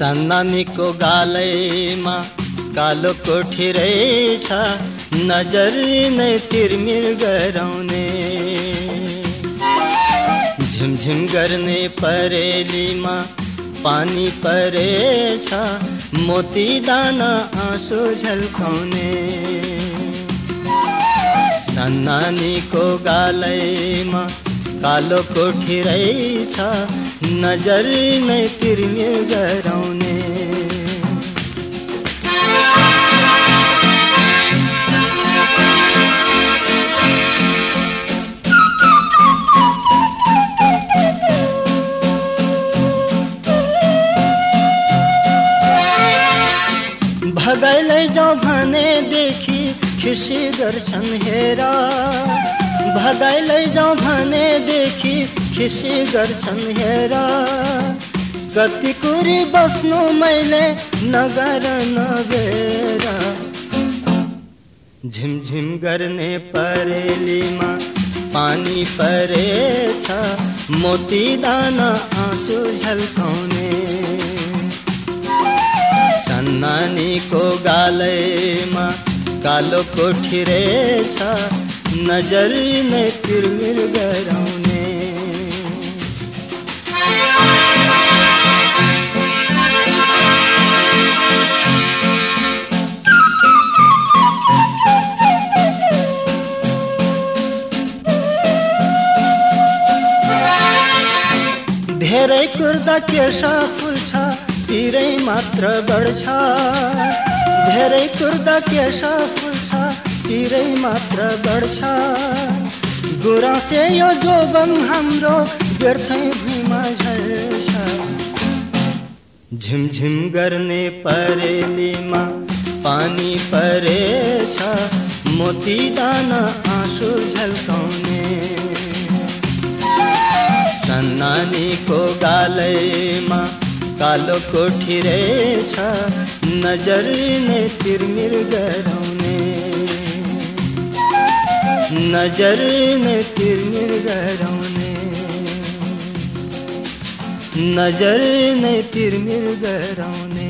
सन्नानीको गालैमा कालो कोठी रहेछ नजर नै तिरमिर गराउने। झिमझिम गर्ने परेलीमा पानी परेछ। मोती दाना आँसु झल्काउने। सन्नानीको गालैमा कालो कोठी रहेछ नजर नै तिर्मिर गराउने। भगाइलै जाउँ भनेदेखि खिसी गर्छन् हेर। भगाइलै जाउँ भनेदेखि खिसी गर्छन् हेर। कति कुरी बस्नु मैले नगर नबेर झिमझिम गर्ने परेलीमा पानी परेछ मोती दाना आँसु झल्काउने। सन्नानीको गालैमा कालो कोठी रहेछ नज़र नै तिरमिर गराउने धेरै कुर्दा केस फुल्छ पिरै मात्र बढ्छ धेरै कुर्दा केस फुल्छ पिरै मात्र बढ्छ। गुराँसे यो जोबन हाम्रो व्यर्थै भुइँमा झर्छ झिमझिम गर्ने परेलीमा पानी परेछ। मोती दाना आँसु झल्काउने। सन्नानीको गालैमा कालो कोठी रहेछ नजर नै तिरमिर गराउने नजर नै तिरमिर गराउने नजर नै तिरमिर गराउने